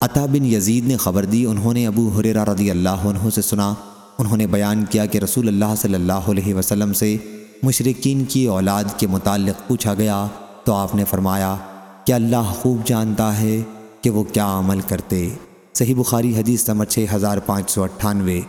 عطا بن یزید نے خبر دی، انہوں نے ابو حریرہ رضی اللہ عنہ سے سنا۔ انہوں نے بیان کیا کہ رسول اللہ صلی اللہ علیہ وسلم سے مشرقین کی اولاد کے متعلق پوچھا گیا۔ تو آپ نے فرمایا کہ اللہ خوب جانتا ہے کہ وہ کیا عمل کرتے؟ صحیح بخاری حدیث نمبر 6598